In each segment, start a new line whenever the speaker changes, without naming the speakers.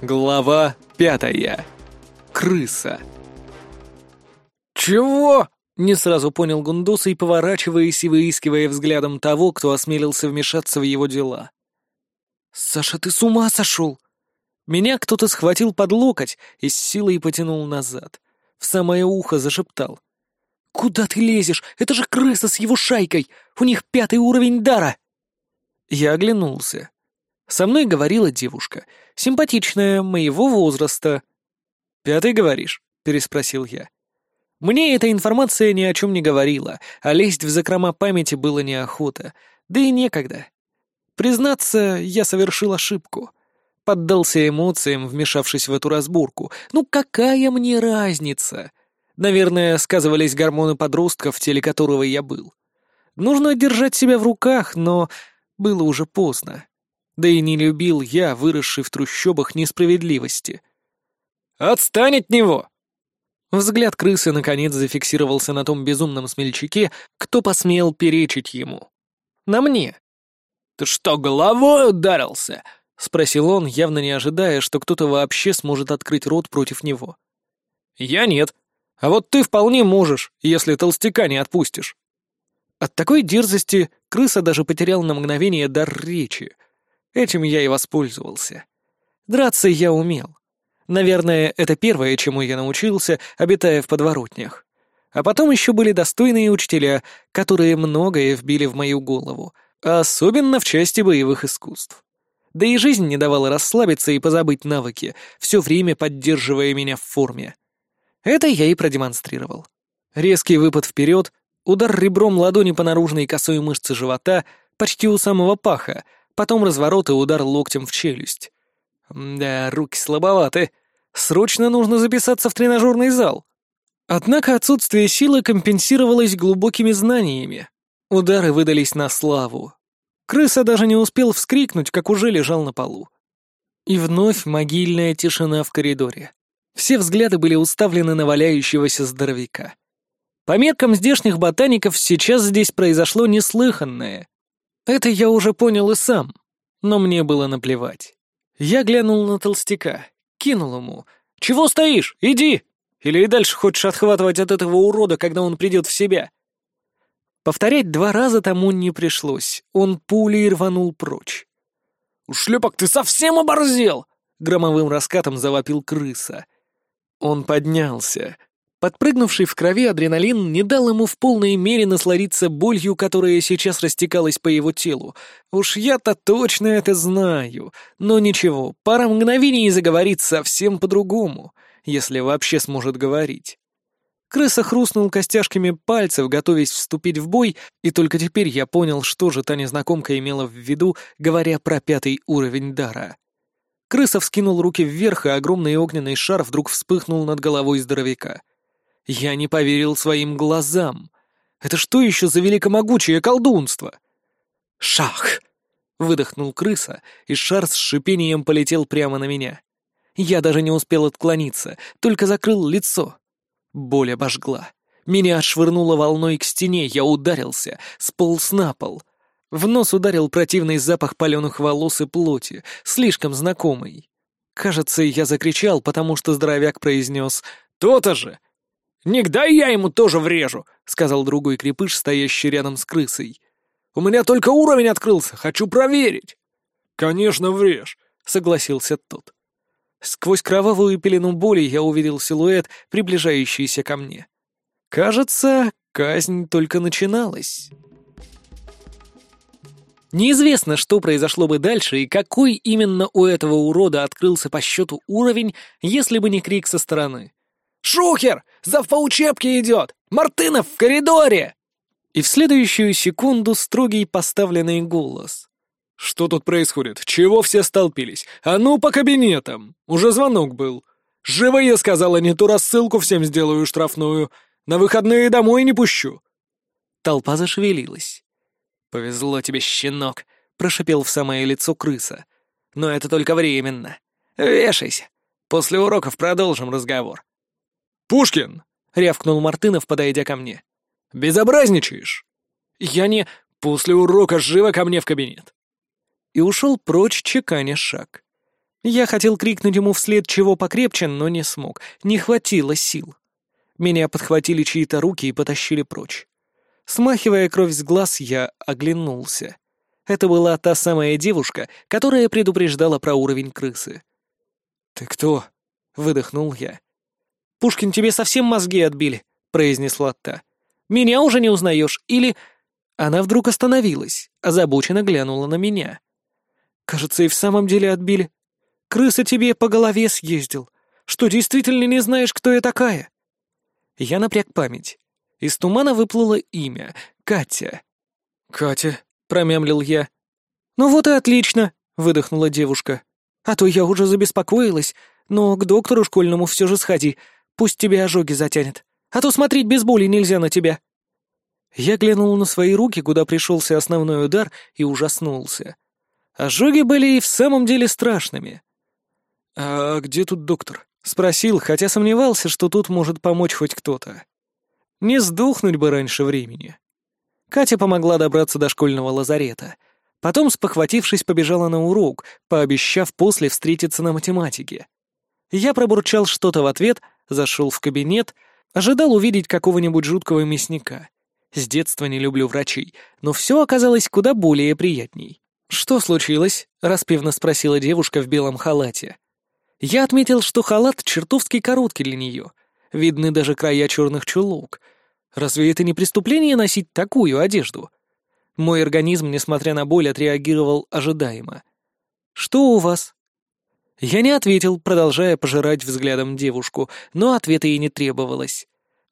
Глава пятая. Крыса.
«Чего?» — не сразу понял Гундусый, поворачиваясь и выискивая взглядом того, кто осмелился вмешаться в его дела. «Саша, ты с ума сошел?» Меня кто-то схватил под локоть и с силой потянул назад. В самое ухо зашептал. «Куда ты лезешь? Это же крыса с его шайкой! У них пятый уровень дара!» Я оглянулся. Со мной говорила девушка, симпатичная, моего возраста. «Пятый, говоришь?» — переспросил я. Мне эта информация ни о чем не говорила, а лезть в закрома памяти было неохота, да и некогда. Признаться, я совершил ошибку. Поддался эмоциям, вмешавшись в эту разборку. Ну какая мне разница? Наверное, сказывались гормоны подростка, в теле которого я был. Нужно держать себя в руках, но было уже поздно. Да и не любил я, выросший в трущобах, несправедливости. «Отстань от него!» Взгляд крысы наконец зафиксировался на том безумном смельчаке, кто посмел перечить ему. «На мне!» «Ты что, головой ударился?» — спросил он, явно не ожидая, что кто-то вообще сможет открыть рот против него. «Я нет. А вот ты вполне можешь, если толстяка не отпустишь». От такой дерзости крыса даже потерял на мгновение дар речи — Этим я и воспользовался. Драться я умел. Наверное, это первое, чему я научился, обитая в подворотнях. А потом еще были достойные учителя, которые многое вбили в мою голову, особенно в части боевых искусств. Да и жизнь не давала расслабиться и позабыть навыки, все время поддерживая меня в форме. Это я и продемонстрировал. Резкий выпад вперед, удар ребром ладони по наружной косой мышце живота, почти у самого паха, потом разворот и удар локтем в челюсть. Да, руки слабоваты. Срочно нужно записаться в тренажерный зал. Однако отсутствие силы компенсировалось глубокими знаниями. Удары выдались на славу. Крыса даже не успел вскрикнуть, как уже лежал на полу. И вновь могильная тишина в коридоре. Все взгляды были уставлены на валяющегося здоровяка. По меркам здешних ботаников сейчас здесь произошло неслыханное. Это я уже понял и сам, но мне было наплевать. Я глянул на толстяка, кинул ему. «Чего стоишь? Иди!» Или и дальше хочешь отхватывать от этого урода, когда он придет в себя?» Повторять два раза тому не пришлось. Он пулей рванул прочь. «Шлепок, ты совсем оборзел!» — громовым раскатом завопил крыса. Он поднялся, Подпрыгнувший в крови адреналин не дал ему в полной мере насладиться болью, которая сейчас растекалась по его телу. Уж я-то точно это знаю. Но ничего, пара мгновений и заговорит совсем по-другому, если вообще сможет говорить. Крыса хрустнул костяшками пальцев, готовясь вступить в бой, и только теперь я понял, что же та незнакомка имела в виду, говоря про пятый уровень дара. Крыса вскинул руки вверх, и огромный огненный шар вдруг вспыхнул над головой здоровяка. Я не поверил своим глазам. Это что еще за великомогучее колдунство? «Шах!» — выдохнул крыса, и шар с шипением полетел прямо на меня. Я даже не успел отклониться, только закрыл лицо. Боль обожгла. Меня отшвырнуло волной к стене, я ударился, сполз на пол. В нос ударил противный запах паленых волос и плоти, слишком знакомый. Кажется, я закричал, потому что здоровяк произнес «То-то же!» «Нигда я ему тоже врежу», — сказал другой крепыш, стоящий рядом с крысой. «У меня только уровень открылся, хочу проверить». «Конечно, врежь», — согласился тот. Сквозь кровавую пелену боли я увидел силуэт, приближающийся ко мне. Кажется, казнь только начиналась. Неизвестно, что произошло бы дальше и какой именно у этого урода открылся по счету уровень, если бы не крик со стороны. «Шухер! Зав по идет! Мартынов в коридоре!» И в следующую секунду строгий поставленный голос. «Что тут происходит? Чего все столпились? А ну по кабинетам! Уже звонок был. Живо я сказала, не ту рассылку всем сделаю штрафную. На выходные домой не пущу!» Толпа зашевелилась. «Повезло тебе, щенок!» — прошипел в самое лицо крыса. «Но это только временно. Вешайся. После уроков продолжим разговор. «Пушкин!» — рявкнул Мартынов, подойдя ко мне. «Безобразничаешь!» «Я не... После урока живо ко мне в кабинет!» И ушел прочь, чеканя шаг. Я хотел крикнуть ему вслед чего покрепче, но не смог, не хватило сил. Меня подхватили чьи-то руки и потащили прочь. Смахивая кровь с глаз, я оглянулся. Это была та самая девушка, которая предупреждала про уровень крысы. «Ты кто?» — выдохнул я. «Пушкин, тебе совсем мозги отбили», — произнесла та. «Меня уже не узнаешь, или...» Она вдруг остановилась, озабоченно глянула на меня. «Кажется, и в самом деле отбили. Крыса тебе по голове съездил. Что, действительно не знаешь, кто я такая?» Я напряг память. Из тумана выплыло имя — Катя. «Катя», — промямлил я. «Ну вот и отлично», — выдохнула девушка. «А то я уже забеспокоилась, но к доктору школьному все же сходи, пусть тебе ожоги затянет, а то смотреть без боли нельзя на тебя». Я глянул на свои руки, куда пришелся основной удар, и ужаснулся. Ожоги были и в самом деле страшными. «А где тут доктор?» — спросил, хотя сомневался, что тут может помочь хоть кто-то. Не сдохнуть бы раньше времени. Катя помогла добраться до школьного лазарета. Потом, спохватившись, побежала на урок, пообещав после встретиться на математике. Я пробурчал что-то в ответ, зашел в кабинет, ожидал увидеть какого-нибудь жуткого мясника. С детства не люблю врачей, но все оказалось куда более приятней. «Что случилось?» — распевно спросила девушка в белом халате. Я отметил, что халат чертовски короткий для нее. Видны даже края черных чулок. Разве это не преступление носить такую одежду? Мой организм, несмотря на боль, отреагировал ожидаемо. «Что у вас?» Я не ответил, продолжая пожирать взглядом девушку, но ответа ей не требовалось.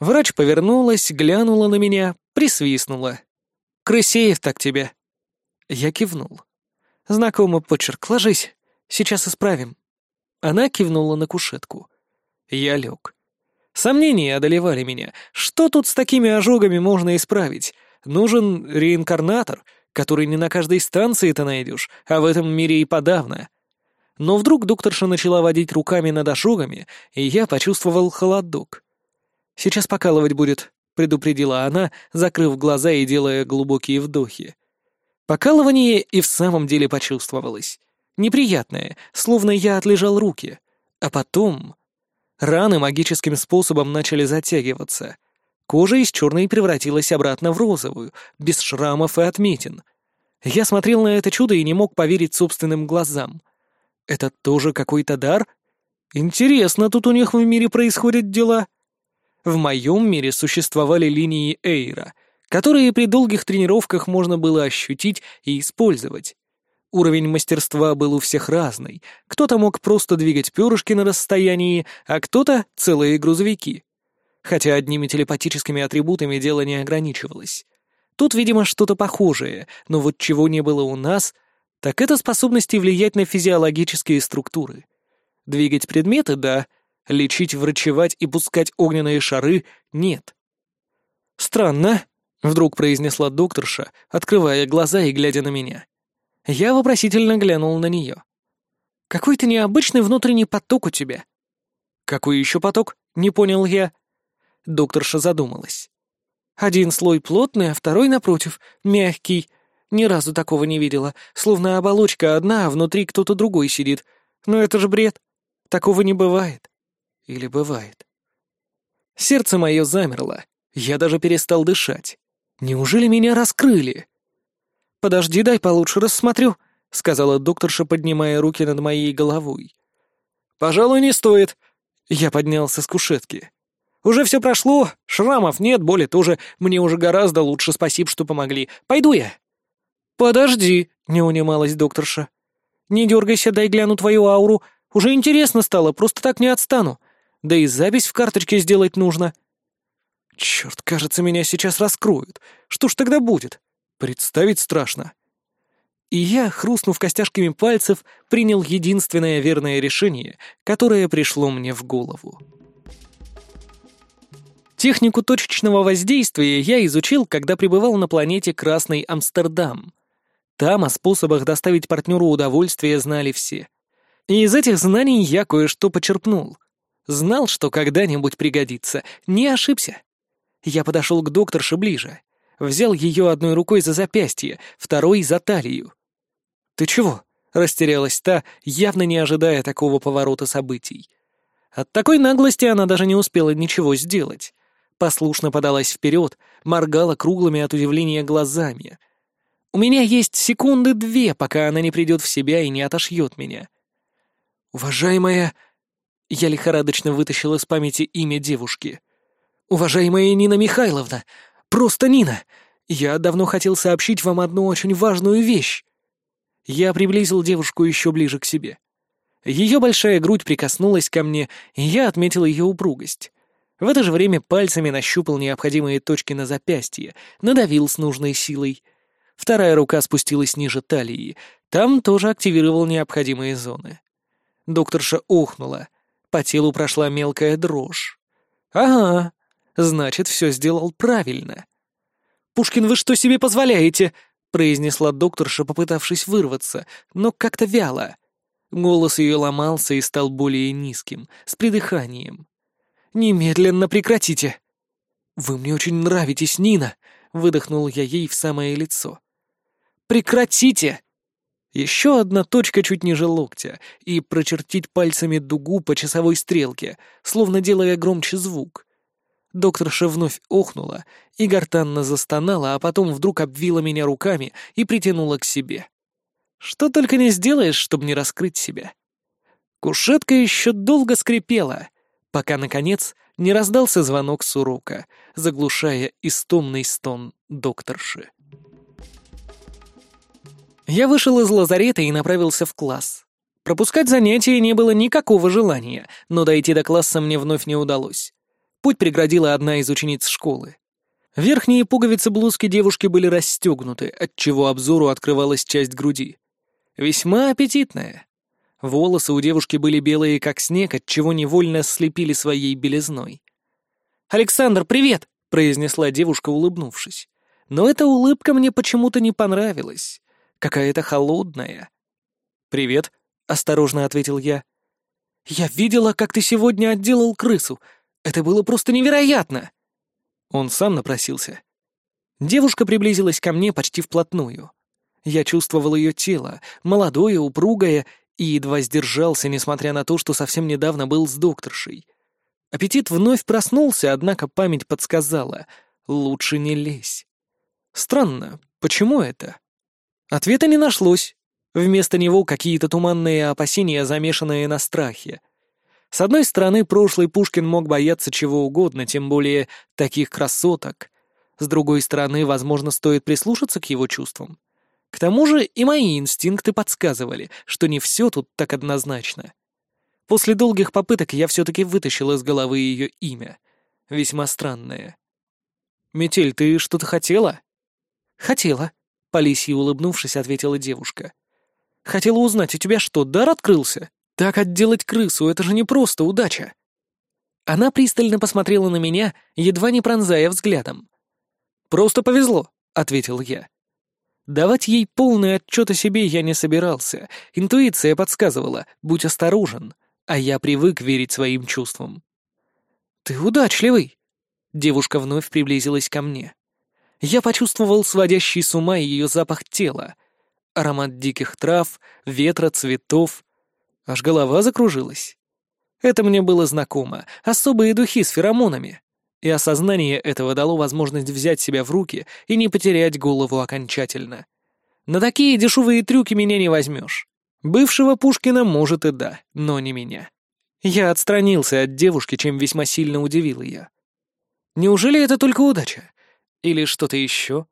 Врач повернулась, глянула на меня, присвистнула. «Крысеев так тебе!» Я кивнул. «Знакомый почерк, ложись, сейчас исправим». Она кивнула на кушетку. Я лег. Сомнения одолевали меня. Что тут с такими ожогами можно исправить? Нужен реинкарнатор, который не на каждой станции ты найдешь, а в этом мире и подавно. Но вдруг докторша начала водить руками над ожогами, и я почувствовал холодок. «Сейчас покалывать будет», — предупредила она, закрыв глаза и делая глубокие вдохи. Покалывание и в самом деле почувствовалось. Неприятное, словно я отлежал руки. А потом... Раны магическим способом начали затягиваться. Кожа из черной превратилась обратно в розовую, без шрамов и отметин. Я смотрел на это чудо и не мог поверить собственным глазам. Это тоже какой-то дар? Интересно, тут у них в мире происходят дела. В моем мире существовали линии Эйра, которые при долгих тренировках можно было ощутить и использовать. Уровень мастерства был у всех разный. Кто-то мог просто двигать перышки на расстоянии, а кто-то — целые грузовики. Хотя одними телепатическими атрибутами дело не ограничивалось. Тут, видимо, что-то похожее, но вот чего не было у нас, так это способности влиять на физиологические структуры. Двигать предметы — да, лечить, врачевать и пускать огненные шары — нет. «Странно», — вдруг произнесла докторша, открывая глаза и глядя на меня. Я вопросительно глянул на нее. «Какой-то необычный внутренний поток у тебя». «Какой еще поток?» — не понял я. Докторша задумалась. «Один слой плотный, а второй, напротив, мягкий. Ни разу такого не видела, словно оболочка одна, а внутри кто-то другой сидит. Но это же бред. Такого не бывает. Или бывает?» Сердце мое замерло. Я даже перестал дышать. Неужели меня раскрыли? «Подожди, дай получше рассмотрю», — сказала докторша, поднимая руки над моей головой. «Пожалуй, не стоит». Я поднялся с кушетки. «Уже все прошло, шрамов нет, боли тоже. Мне уже гораздо лучше, спасибо, что помогли. Пойду я». «Подожди», — не унималась докторша. «Не дергайся, дай гляну твою ауру. Уже интересно стало, просто так не отстану. Да и запись в карточке сделать нужно». «Черт, кажется, меня сейчас раскроют. Что ж тогда будет?» Представить страшно. И я, хрустнув костяшками пальцев, принял единственное верное решение, которое пришло мне в голову. Технику точечного воздействия я изучил, когда пребывал на планете Красный Амстердам. Там о способах доставить партнеру удовольствие знали все. И из этих знаний я кое-что почерпнул. Знал, что когда-нибудь пригодится, не ошибся. Я подошел к докторше ближе взял ее одной рукой за запястье, второй — за талию. «Ты чего?» —— растерялась та, явно не ожидая такого поворота событий. От такой наглости она даже не успела ничего сделать. Послушно подалась вперед, моргала круглыми от удивления глазами. У меня есть секунды две, пока она не придет в себя и не отошьет меня. «Уважаемая...» Я лихорадочно вытащил из памяти имя девушки. «Уважаемая Нина Михайловна! Просто Нина! Я давно хотел сообщить вам одну очень важную вещь!» Я приблизил девушку еще ближе к себе. Ее большая грудь прикоснулась ко мне, и я отметил ее упругость. В это же время пальцами нащупал необходимые точки на запястье, надавил с нужной силой. Вторая рука спустилась ниже талии, там тоже активировал необходимые зоны. Докторша охнула, по телу прошла мелкая дрожь. «Ага, значит, все сделал правильно». «Пушкин, вы что себе позволяете?» — произнесла докторша, попытавшись вырваться, но как-то вяло. Голос ее ломался и стал более низким, с придыханием. «Немедленно прекратите!» «Вы мне очень нравитесь, Нина!» — выдохнул я ей в самое лицо. «Прекратите!» Еще одна точка чуть ниже локтя, и прочертить пальцами дугу по часовой стрелке, словно делая громче звук. Докторша вновь охнула и гортанно застонала, а потом вдруг обвила меня руками и притянула к себе. Что только не сделаешь, чтобы не раскрыть себя. Кушетка еще долго скрипела, пока, наконец, не раздался звонок с урока, заглушая истомный стон докторши. Я вышел из лазарета и направился в класс. Пропускать занятия не было никакого желания, но дойти до класса мне вновь не удалось. Путь преградила одна из учениц школы. Верхние пуговицы блузки девушки были расстегнуты, отчего обзору открывалась часть груди. Весьма аппетитная. Волосы у девушки были белые, как снег, отчего невольно слепили своей белизной. «Александр, привет!» — произнесла девушка, улыбнувшись. Но эта улыбка мне почему-то не понравилась. Какая-то холодная. «Привет», — осторожно ответил я. «Я видела, как ты сегодня отделал крысу. Это было просто невероятно!» Он сам напросился. Девушка приблизилась ко мне почти вплотную. Я чувствовал ее тело, молодое, упругое, и едва сдержался, несмотря на то, что совсем недавно был с докторшей. Аппетит вновь проснулся, однако память подсказала — лучше не лезь. Странно, почему это? Ответа не нашлось. Вместо него какие-то туманные опасения, замешанные на страхе. С одной стороны, прошлый Пушкин мог бояться чего угодно, тем более таких красоток. С другой стороны, возможно, стоит прислушаться к его чувствам. К тому же и мои инстинкты подсказывали, что не все тут так однозначно. После долгих попыток я все-таки вытащил из головы ее имя. Весьма странное. «Метель, ты что-то хотела?» «Хотела», — Полисье улыбнувшись, ответила девушка. «Хотела узнать, у тебя что, дар открылся? Так отделать крысу — это же не просто удача». Она пристально посмотрела на меня, едва не пронзая взглядом. «Просто повезло», — ответил я. Давать ей полный отчет о себе я не собирался. Интуиция подсказывала, будь осторожен, а я привык верить своим чувствам. «Ты удачливый!» Девушка вновь приблизилась ко мне. Я почувствовал сводящий с ума ее запах тела. Аромат диких трав, ветра, цветов. Аж голова закружилась. Это мне было знакомо. Особые духи с феромонами и осознание этого дало возможность взять себя в руки и не потерять голову окончательно. На такие дешевые трюки меня не возьмешь. Бывшего Пушкина, может, и да, но не меня. Я отстранился от девушки, чем весьма сильно удивил ее. Неужели это только удача? Или что-то еще?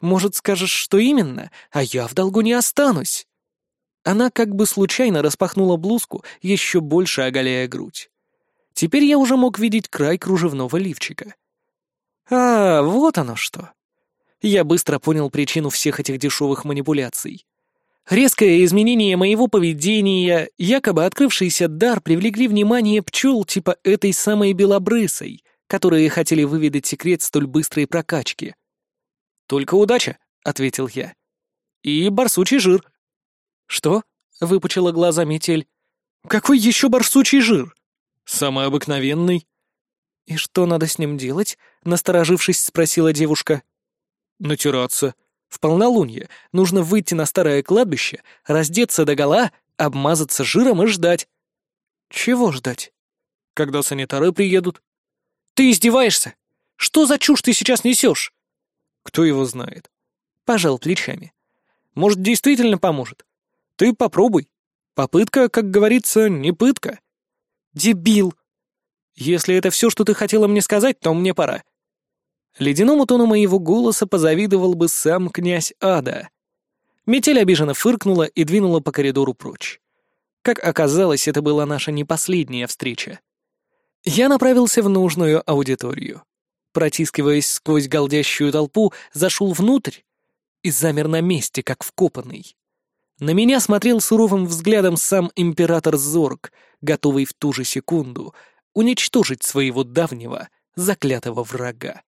Может, скажешь, что именно, а я в долгу не останусь? Она как бы случайно распахнула блузку, еще больше оголяя грудь. Теперь я уже мог видеть край кружевного лифчика. А, вот оно что. Я быстро понял причину всех этих дешевых манипуляций. Резкое изменение моего поведения, якобы открывшийся дар привлекли внимание пчел типа этой самой белобрысой, которые хотели выведать секрет столь быстрой прокачки. «Только удача», — ответил я. «И барсучий жир». «Что?» — выпучила глаза метель. «Какой еще барсучий жир?» «Самый обыкновенный». «И что надо с ним делать?» — насторожившись, спросила девушка. «Натираться. В полнолуние нужно выйти на старое кладбище, раздеться догола, обмазаться жиром и ждать. Чего ждать? Когда санитары приедут. Ты издеваешься? Что за чушь ты сейчас несешь? Кто его знает? Пожал плечами. Может, действительно поможет? Ты попробуй. Попытка, как говорится, не пытка. Дебил. Если это все, что ты хотела мне сказать, то мне пора. Ледяному тону моего голоса позавидовал бы сам князь Ада. Метель обиженно фыркнула и двинула по коридору прочь. Как оказалось, это была наша не последняя встреча. Я направился в нужную аудиторию. Протискиваясь сквозь голдящую толпу, зашел внутрь и замер на месте, как вкопанный. На меня смотрел суровым взглядом сам император Зорг, готовый в ту же секунду уничтожить своего давнего заклятого врага.